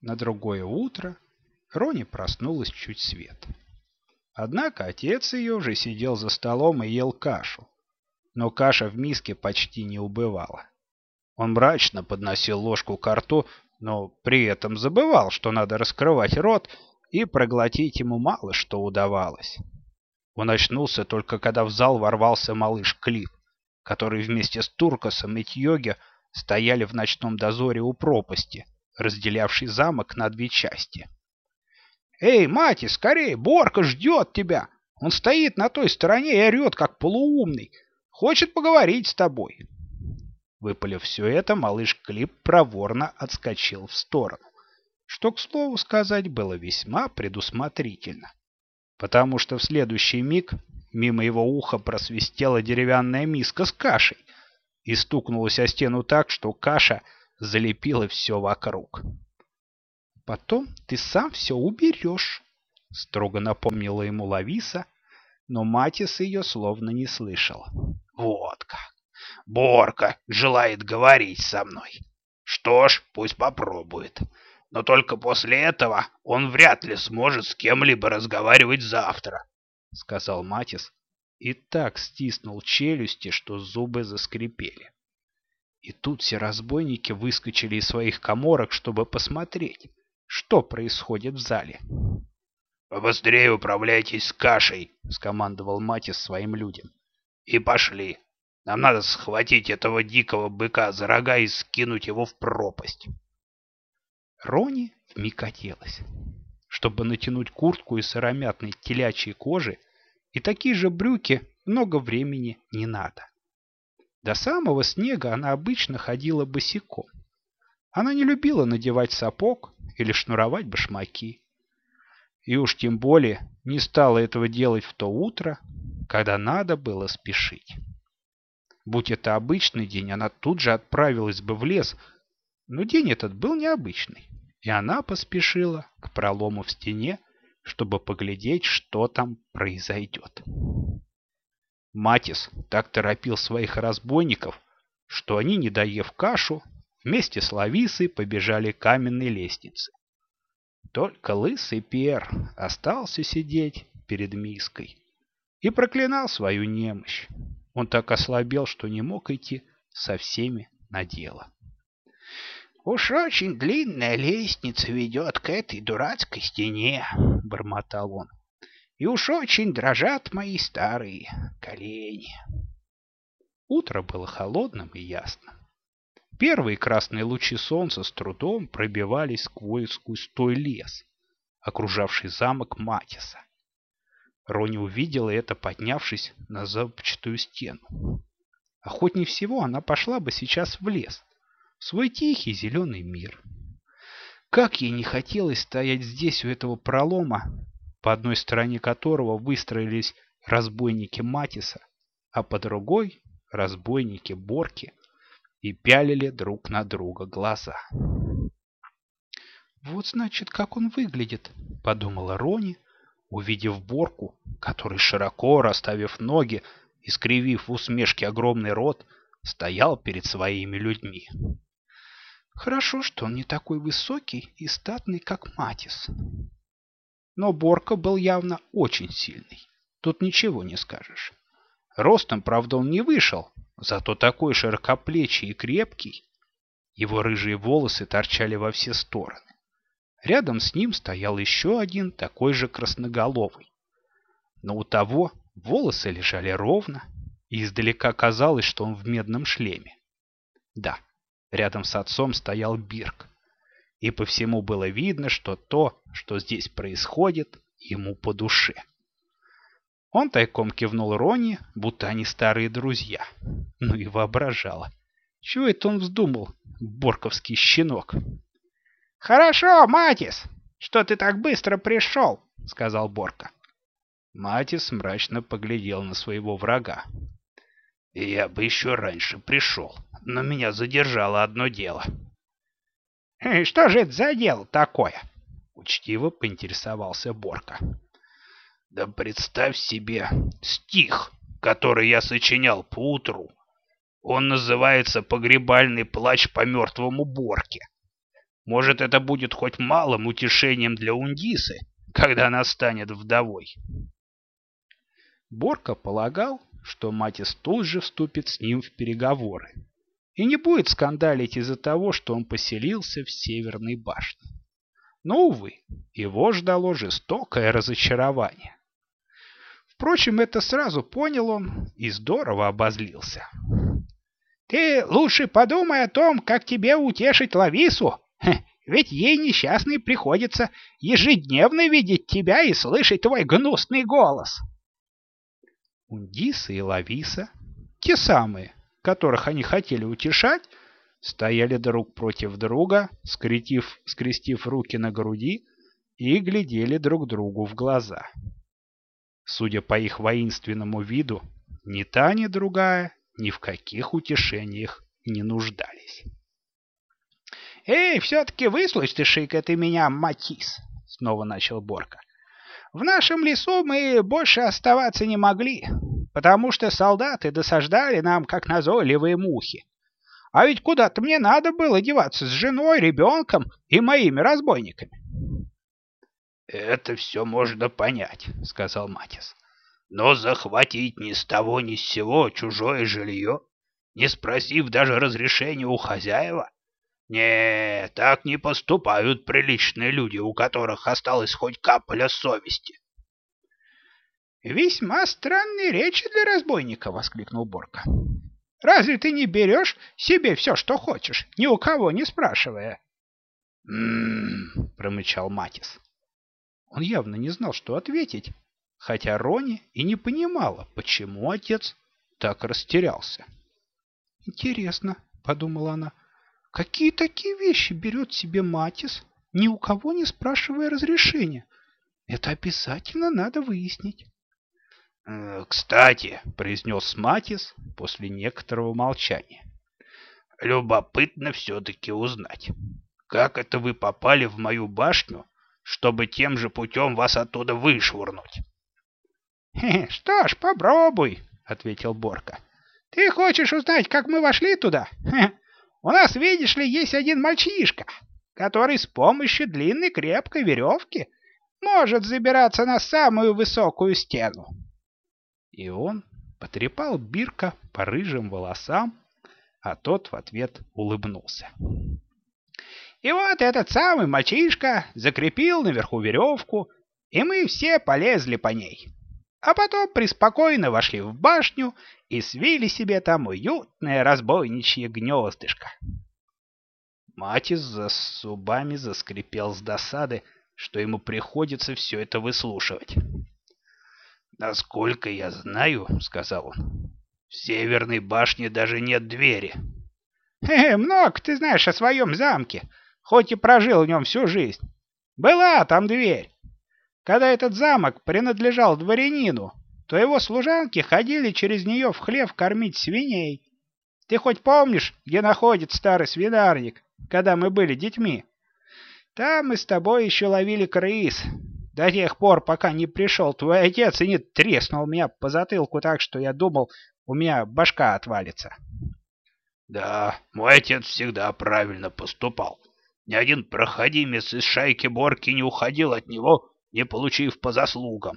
На другое утро Рони проснулась чуть свет. Однако отец ее уже сидел за столом и ел кашу. Но каша в миске почти не убывала. Он мрачно подносил ложку к рту, но при этом забывал, что надо раскрывать рот, и проглотить ему мало что удавалось. Он очнулся только когда в зал ворвался малыш Клип, который вместе с Туркосом и Тьоги стояли в ночном дозоре у пропасти, разделявшей замок на две части. «Эй, мати, скорее, Борка ждет тебя! Он стоит на той стороне и орет, как полуумный. Хочет поговорить с тобой!» Выпалив все это, малыш Клип проворно отскочил в сторону, что, к слову сказать, было весьма предусмотрительно, потому что в следующий миг мимо его уха просвистела деревянная миска с кашей и стукнулась о стену так, что каша залепила все вокруг. «Потом ты сам все уберешь», — строго напомнила ему Лависа, но Матис ее словно не слышал. «Вот как! Борка желает говорить со мной. Что ж, пусть попробует. Но только после этого он вряд ли сможет с кем-либо разговаривать завтра, — сказал Матис и так стиснул челюсти, что зубы заскрипели. И тут все разбойники выскочили из своих коморок, чтобы посмотреть, что происходит в зале. «Побыстрее управляйтесь с кашей!» — скомандовал Матис своим людям. «И пошли! Нам надо схватить этого дикого быка за рога и скинуть его в пропасть!» Рони вмиг оделась. Чтобы натянуть куртку из сыромятной телячьей кожи и такие же брюки, много времени не надо. До самого снега она обычно ходила босиком. Она не любила надевать сапог или шнуровать башмаки. И уж тем более не стала этого делать в то утро, когда надо было спешить. Будь это обычный день, она тут же отправилась бы в лес, но день этот был необычный, и она поспешила к пролому в стене, чтобы поглядеть, что там произойдет. Матис так торопил своих разбойников, что они, не доев кашу, вместе с Лависой побежали к каменной лестнице. Только лысый Пер остался сидеть перед миской и проклинал свою немощь. Он так ослабел, что не мог идти со всеми на дело. «Уж очень длинная лестница ведет к этой дурацкой стене», — бормотал он. «И уж очень дрожат мои старые колени». Утро было холодным и ясным. Первые красные лучи солнца с трудом пробивались сквозь густой лес, окружавший замок Матиса. Рони увидела это, поднявшись на зубчатую стену. Охотнее всего она пошла бы сейчас в лес, в свой тихий зеленый мир. Как ей не хотелось стоять здесь у этого пролома, по одной стороне которого выстроились разбойники Матиса, а по другой — разбойники Борки и пялили друг на друга глаза. «Вот, значит, как он выглядит», — подумала Рони, увидев Борку, который, широко расставив ноги и скривив в усмешке огромный рот, стоял перед своими людьми. Хорошо, что он не такой высокий и статный, как Матис. Но Борка был явно очень сильный. Тут ничего не скажешь. Ростом, правда, он не вышел, зато такой широкоплечий и крепкий. Его рыжие волосы торчали во все стороны. Рядом с ним стоял еще один такой же красноголовый. Но у того волосы лежали ровно, и издалека казалось, что он в медном шлеме. Да, рядом с отцом стоял Бирк, и по всему было видно, что то, что здесь происходит, ему по душе. Он тайком кивнул Рони, будто они старые друзья. Ну и воображала. Чего это он вздумал, борковский щенок? «Хорошо, Матис, что ты так быстро пришел», — сказал Борка. Матис мрачно поглядел на своего врага. «Я бы еще раньше пришел, но меня задержало одно дело». «Что же это за дело такое?» — учтиво поинтересовался Борка. Да представь себе стих, который я сочинял поутру. Он называется «Погребальный плач по мертвому Борке». Может, это будет хоть малым утешением для Ундисы, когда она станет вдовой. Борка полагал, что Матис тут же вступит с ним в переговоры и не будет скандалить из-за того, что он поселился в Северной башне. Но, увы, его ждало жестокое разочарование. Впрочем, это сразу понял он и здорово обозлился. «Ты лучше подумай о том, как тебе утешить Лавису, ведь ей несчастной приходится ежедневно видеть тебя и слышать твой гнусный голос». Ундиса и Лависа, те самые, которых они хотели утешать, стояли друг против друга, скрестив, скрестив руки на груди и глядели друг другу в глаза. Судя по их воинственному виду, ни та, ни другая ни в каких утешениях не нуждались. «Эй, все-таки выслушай-ка ты меня, Матис!» — снова начал Борка. «В нашем лесу мы больше оставаться не могли, потому что солдаты досаждали нам, как назойливые мухи. А ведь куда-то мне надо было деваться с женой, ребенком и моими разбойниками. «Это все можно понять», — сказал Матис. «Но захватить ни с того ни с сего чужое жилье, не спросив даже разрешения у хозяева? Не, так не поступают приличные люди, у которых осталась хоть капля совести». «Весьма странные речи для разбойника!» — воскликнул Борка. «Разве ты не берешь себе все, что хочешь, ни у кого не спрашивая?» «М-м-м», промычал Матис. Он явно не знал, что ответить, хотя Рони и не понимала, почему отец так растерялся. «Интересно», — подумала она, — «какие такие вещи берет себе Матис, ни у кого не спрашивая разрешения? Это обязательно надо выяснить». «Э, «Кстати», — произнес Матис после некоторого молчания, — «любопытно все-таки узнать, как это вы попали в мою башню чтобы тем же путем вас оттуда вышвырнуть. — Что ж, попробуй, — ответил Борка. — Ты хочешь узнать, как мы вошли туда? У нас, видишь ли, есть один мальчишка, который с помощью длинной крепкой веревки может забираться на самую высокую стену. И он потрепал Бирка по рыжим волосам, а тот в ответ улыбнулся. И вот этот самый мальчишка закрепил наверху веревку, и мы все полезли по ней. А потом преспокойно вошли в башню и свили себе там уютное разбойничье гнездышко. Матис за зубами заскрипел с досады, что ему приходится все это выслушивать. «Насколько я знаю, — сказал он, — в северной башне даже нет двери». «Хе, -хе много ты знаешь о своем замке хоть и прожил в нем всю жизнь. Была там дверь. Когда этот замок принадлежал дворянину, то его служанки ходили через нее в хлев кормить свиней. Ты хоть помнишь, где находится старый свинарник, когда мы были детьми? Там мы с тобой еще ловили крыс. До тех пор, пока не пришел твой отец и не треснул меня по затылку так, что я думал, у меня башка отвалится. Да, мой отец всегда правильно поступал. Ни один проходимец из шайки Борки не уходил от него, не получив по заслугам.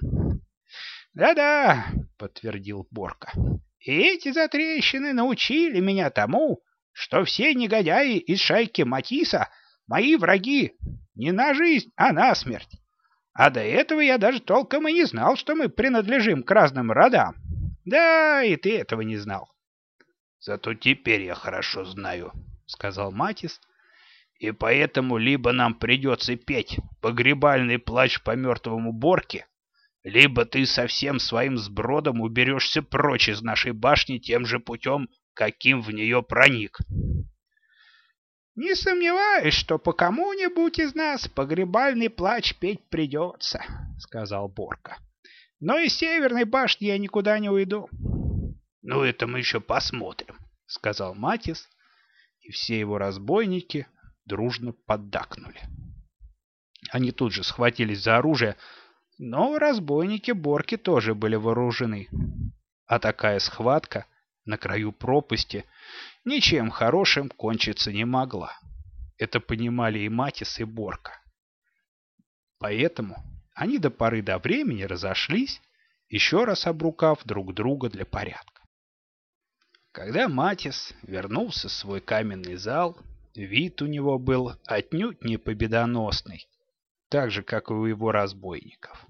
«Да-да», — подтвердил Борка, — «и эти затрещины научили меня тому, что все негодяи из шайки Матиса — мои враги не на жизнь, а на смерть. А до этого я даже толком и не знал, что мы принадлежим к разным родам. Да, и ты этого не знал». «Зато теперь я хорошо знаю», — сказал Матис, — и поэтому либо нам придется петь погребальный плач по мертвому Борке, либо ты со всем своим сбродом уберешься прочь из нашей башни тем же путем, каким в нее проник. «Не сомневаюсь, что по кому-нибудь из нас погребальный плач петь придется», — сказал Борка. «Но из северной башни я никуда не уйду». «Ну, это мы еще посмотрим», — сказал Матис, и все его разбойники дружно поддакнули. Они тут же схватились за оружие, но разбойники Борки тоже были вооружены. А такая схватка на краю пропасти ничем хорошим кончиться не могла. Это понимали и Матис, и Борка. Поэтому они до поры до времени разошлись, еще раз обрукав друг друга для порядка. Когда Матис вернулся в свой каменный зал, вид у него был отнюдь не победоносный, так же, как и у его разбойников.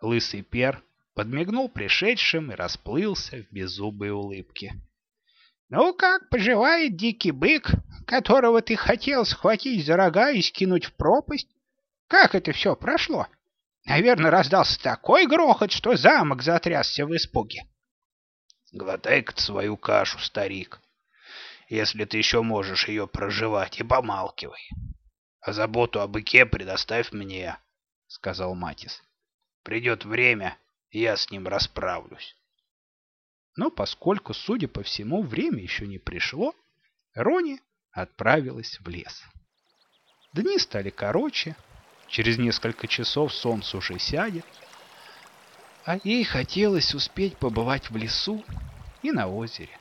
Лысый пер подмигнул пришедшим и расплылся в беззубой улыбке. «Ну как поживает дикий бык, которого ты хотел схватить за рога и скинуть в пропасть? Как это все прошло? Наверное, раздался такой грохот, что замок затрясся в испуге». Глотай-ка свою кашу, старик, если ты еще можешь ее проживать, и помалкивай. А заботу о быке предоставь мне, — сказал Матис. Придет время, я с ним расправлюсь. Но поскольку, судя по всему, время еще не пришло, Рони отправилась в лес. Дни стали короче, через несколько часов солнце уже сядет, а ей хотелось успеть побывать в лесу и на озере.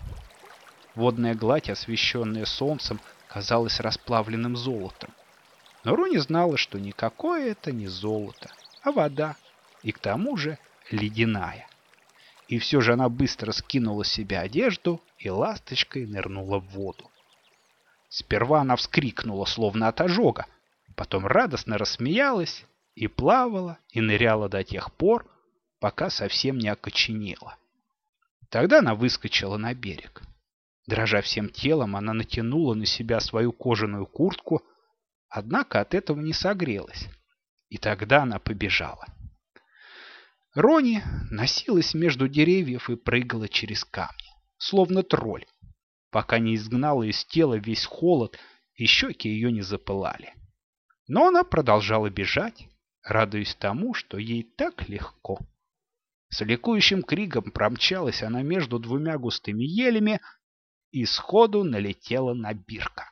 Водная гладь, освещенная солнцем, казалась расплавленным золотом. Но Руни знала, что никакое это не золото, а вода, и к тому же ледяная. И все же она быстро скинула с себя одежду и ласточкой нырнула в воду. Сперва она вскрикнула, словно от ожога, потом радостно рассмеялась и плавала, и ныряла до тех пор, пока совсем не окоченела. Тогда она выскочила на берег. Дрожа всем телом, она натянула на себя свою кожаную куртку, однако от этого не согрелась. И тогда она побежала. Рони носилась между деревьев и прыгала через камни, словно тролль, пока не изгнала из тела весь холод и щеки ее не запылали. Но она продолжала бежать, радуясь тому, что ей так легко. С ликующим криком промчалась она между двумя густыми елями и сходу налетела на Бирка.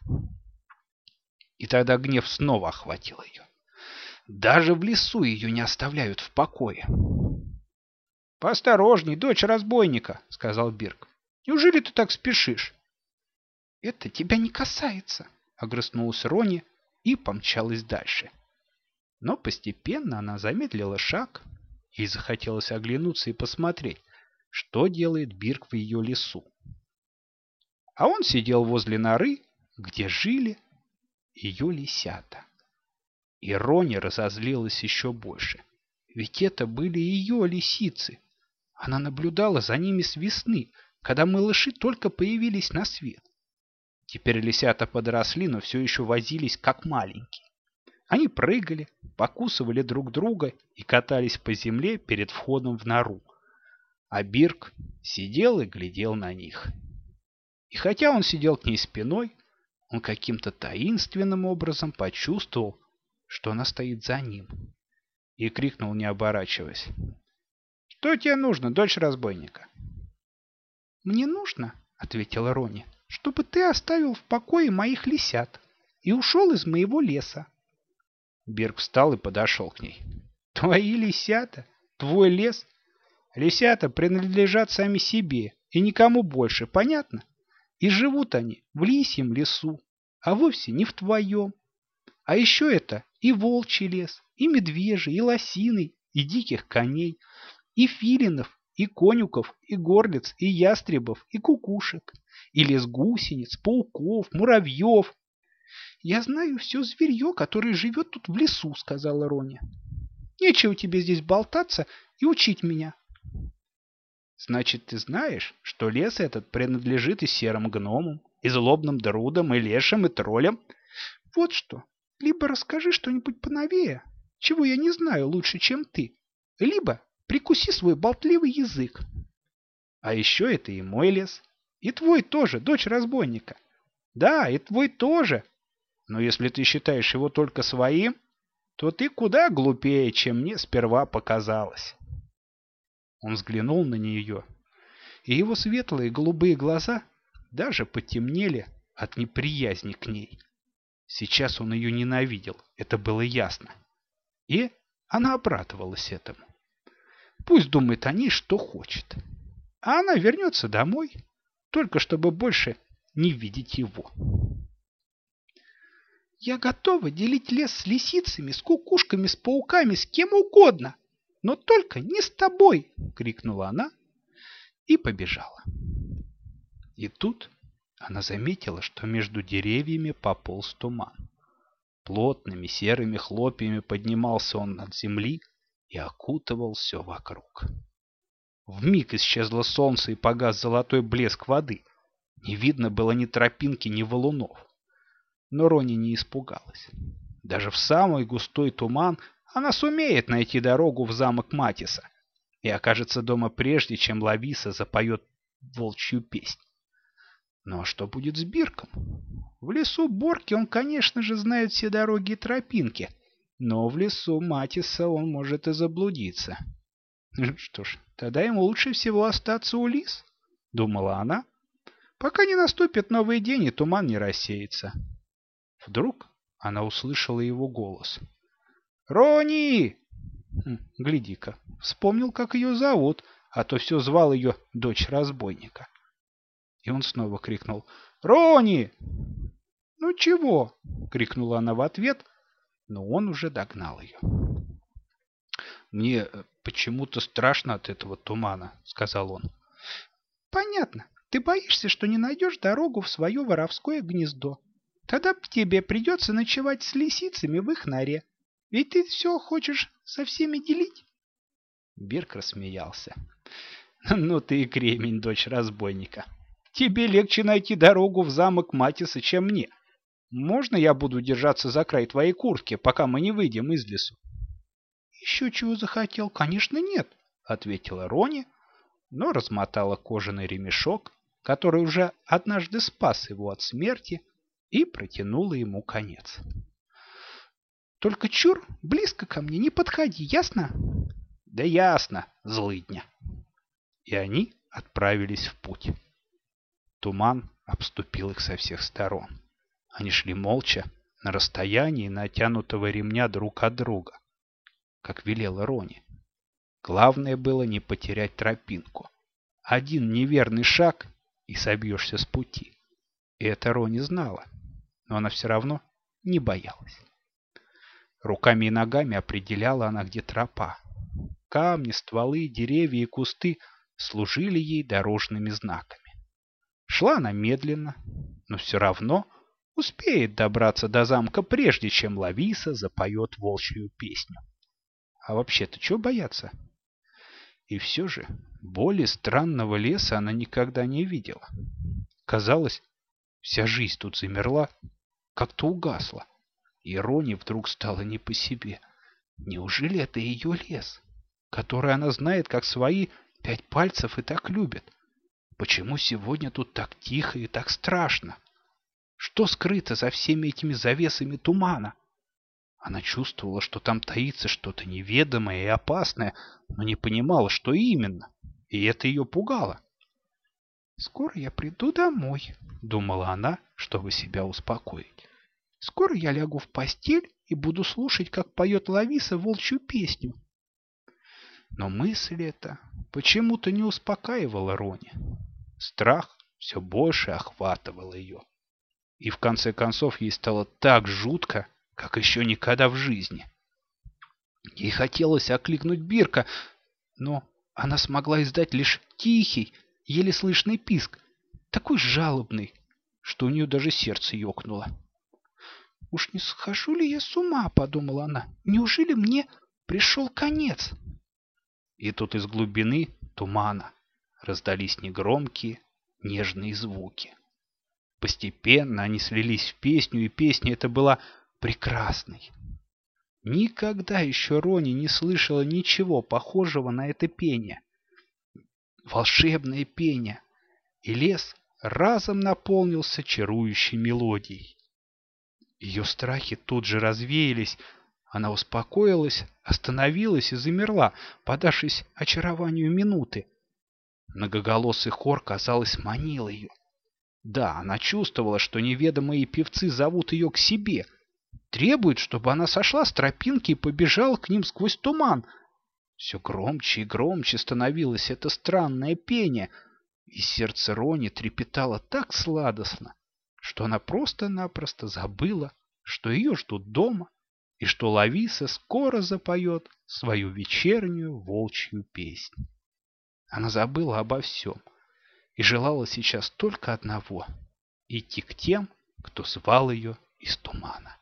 И тогда гнев снова охватил ее. Даже в лесу ее не оставляют в покое. — Поосторожней, дочь разбойника, — сказал Бирк. — Неужели ты так спешишь? — Это тебя не касается, — огрызнулась Рони и помчалась дальше. Но постепенно она замедлила шаг Ей захотелось оглянуться и посмотреть, что делает Бирк в ее лесу. А он сидел возле норы, где жили ее лисята. И Рони разозлилась еще больше. Ведь это были ее лисицы. Она наблюдала за ними с весны, когда малыши только появились на свет. Теперь лисята подросли, но все еще возились как маленькие. Они прыгали, покусывали друг друга и катались по земле перед входом в нору. А Бирк сидел и глядел на них. И хотя он сидел к ней спиной, он каким-то таинственным образом почувствовал, что она стоит за ним. И крикнул, не оборачиваясь. «Что тебе нужно, дочь разбойника?» «Мне нужно, — ответила Рони, — чтобы ты оставил в покое моих лисят и ушел из моего леса. Бирк встал и подошел к ней. «Твои лисята? Твой лес? Лисята принадлежат сами себе и никому больше, понятно? И живут они в лисьем лесу, а вовсе не в твоем. А еще это и волчий лес, и медвежий, и лосиный, и диких коней, и филинов, и конюков, и горлиц, и ястребов, и кукушек, и лес гусениц, пауков, муравьев, «Я знаю все зверье, которое живет тут в лесу», — сказала Роня. «Нечего тебе здесь болтаться и учить меня». «Значит, ты знаешь, что лес этот принадлежит и серым гномам, и злобным друдам, и лешим, и троллям?» «Вот что. Либо расскажи что-нибудь поновее, чего я не знаю лучше, чем ты, либо прикуси свой болтливый язык». «А еще это и мой лес, и твой тоже, дочь разбойника». «Да, и твой тоже, но если ты считаешь его только своим, то ты куда глупее, чем мне сперва показалось. Он взглянул на нее, и его светлые голубые глаза даже потемнели от неприязни к ней. Сейчас он ее ненавидел, это было ясно. И она обрадовалась этому. Пусть думает о ней, что хочет. А она вернется домой, только чтобы больше не видеть его. Я готова делить лес с лисицами, с кукушками, с пауками, с кем угодно, но только не с тобой!» — крикнула она и побежала. И тут она заметила, что между деревьями пополз туман. Плотными серыми хлопьями поднимался он над земли и окутывал все вокруг. Вмиг исчезло солнце и погас золотой блеск воды. Не видно было ни тропинки, ни валунов. Но Рони не испугалась. Даже в самый густой туман она сумеет найти дорогу в замок Матиса и окажется дома прежде, чем Лависа запоет волчью песнь. Ну а что будет с Бирком? В лесу Борки он, конечно же, знает все дороги и тропинки, но в лесу Матиса он может и заблудиться. Что ж, тогда ему лучше всего остаться у лис, думала она, пока не наступит новый день и туман не рассеется. Вдруг она услышала его голос. «Рони!» хм, Гляди-ка, вспомнил, как ее зовут, а то все звал ее дочь разбойника. И он снова крикнул «Рони!» «Ну чего?» — крикнула она в ответ, но он уже догнал ее. «Мне э, почему-то страшно от этого тумана», — сказал он. «Понятно. Ты боишься, что не найдешь дорогу в свое воровское гнездо. Тогда тебе придется ночевать с лисицами в их норе. Ведь ты все хочешь со всеми делить?» Берг рассмеялся. «Ну ты и кремень, дочь разбойника. Тебе легче найти дорогу в замок Матиса, чем мне. Можно я буду держаться за край твоей куртки, пока мы не выйдем из лесу? Еще чего захотел? Конечно, нет, ответила Рони, но размотала кожаный ремешок, который уже однажды спас его от смерти, и протянула ему конец. Только чур, близко ко мне не подходи, ясно? Да ясно, злыдня. И они отправились в путь. Туман обступил их со всех сторон. Они шли молча, на расстоянии натянутого ремня друг от друга, как велела Рони. Главное было не потерять тропинку. Один неверный шаг, и собьешься с пути. И это Рони знала, но она все равно не боялась. Руками и ногами определяла она, где тропа. Камни, стволы, деревья и кусты служили ей дорожными знаками. Шла она медленно, но все равно успеет добраться до замка, прежде чем Лависа запоет волчью песню. А вообще-то чего бояться? И все же боли странного леса она никогда не видела. Казалось, вся жизнь тут замерла, как-то угасла. И Рони вдруг стало не по себе. Неужели это ее лес, который она знает как свои пять пальцев и так любит? Почему сегодня тут так тихо и так страшно? Что скрыто за всеми этими завесами тумана? Она чувствовала, что там таится что-то неведомое и опасное, но не понимала, что именно, и это ее пугало. «Скоро я приду домой», — думала она, чтобы себя успокоить. «Скоро я лягу в постель и буду слушать, как поет Лависа волчью песню». Но мысль эта почему-то не успокаивала Рони. Страх все больше охватывал ее. И в конце концов ей стало так жутко, как еще никогда в жизни. Ей хотелось окликнуть Бирка, но она смогла издать лишь тихий, еле слышный писк, такой жалобный, что у нее даже сердце ёкнуло. «Уж не схожу ли я с ума?» — подумала она. «Неужели мне пришел конец?» И тут из глубины тумана раздались негромкие, нежные звуки. Постепенно они слились в песню, и песня эта была прекрасной. Никогда еще Рони не слышала ничего похожего на это пение. Волшебное пение, и лес разом наполнился чарующей мелодией. Ее страхи тут же развеялись, она успокоилась, остановилась и замерла, подавшись очарованию минуты. Многоголосый хор, казалось, манил ее. Да, она чувствовала, что неведомые певцы зовут ее к себе. Требуют, чтобы она сошла с тропинки и побежала к ним сквозь туман. Все громче и громче становилось это странное пение, и сердце Рони трепетало так сладостно, что она просто-напросто забыла, что ее ждут дома и что Лависа скоро запоет свою вечернюю волчью песнь. Она забыла обо всем и желала сейчас только одного — идти к тем, кто звал ее из тумана.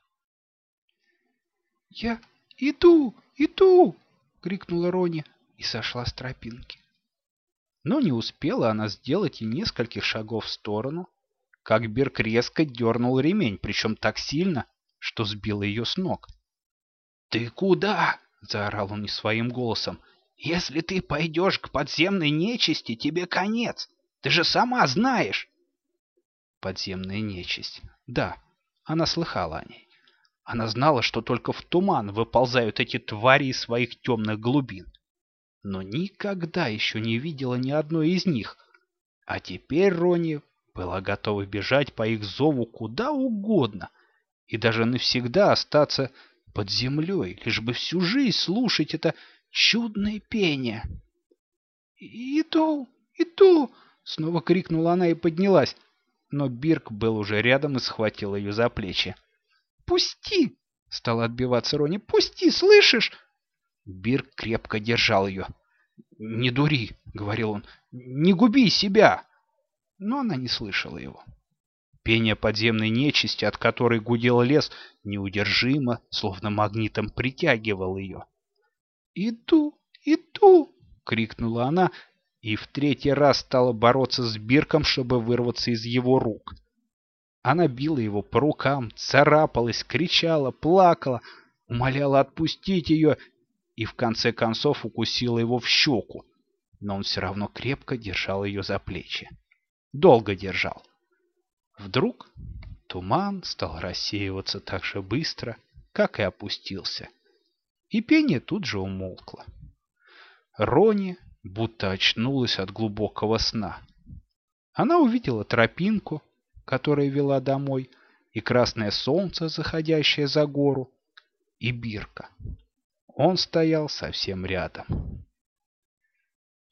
«Я иду, иду!» — крикнула Рони и сошла с тропинки. Но не успела она сделать и нескольких шагов в сторону, как Берг резко дернул ремень, причем так сильно, что сбил ее с ног. «Ты куда?» — заорал он не своим голосом. «Если ты пойдешь к подземной нечисти, тебе конец. Ты же сама знаешь!» Подземная нечисть. Да, она слыхала о ней. Она знала, что только в туман выползают эти твари из своих темных глубин. Но никогда еще не видела ни одной из них. А теперь Рони была готова бежать по их зову куда угодно и даже навсегда остаться под землей, лишь бы всю жизнь слушать это чудное пение. «Иду, иду!» — снова крикнула она и поднялась. Но Бирк был уже рядом и схватил ее за плечи. «Пусти!» — стала отбиваться Рони. «Пусти, слышишь?» Бирк крепко держал ее. «Не дури!» — говорил он. «Не губи себя!» Но она не слышала его. Пение подземной нечисти, от которой гудел лес, неудержимо, словно магнитом притягивал ее. «Иду, иду!» — крикнула она и в третий раз стала бороться с Бирком, чтобы вырваться из его рук. Она била его по рукам, царапалась, кричала, плакала, умоляла отпустить ее и в конце концов укусила его в щеку, но он все равно крепко держал ее за плечи. Долго держал. Вдруг туман стал рассеиваться так же быстро, как и опустился. И пение тут же умолкло. Рони будто очнулась от глубокого сна. Она увидела тропинку, которая вела домой, и красное солнце, заходящее за гору, и Бирка. Он стоял совсем рядом.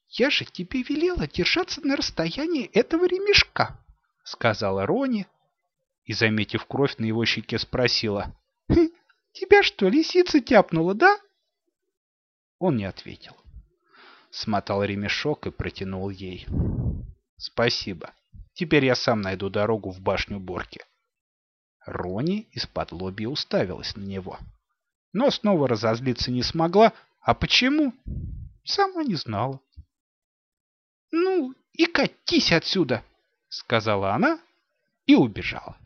«Я же тебе велела держаться на расстоянии этого ремешка», — сказала Рони, и, заметив кровь на его щеке, спросила. «Хм, «Тебя что, лисица тяпнула, да?» Он не ответил. Смотал ремешок и протянул ей. «Спасибо. Теперь я сам найду дорогу в башню Борки». Рони из-под лобья уставилась на него. Но снова разозлиться не смогла. А почему? Сама не знала. «Ну и катись отсюда!» — сказала она и убежала.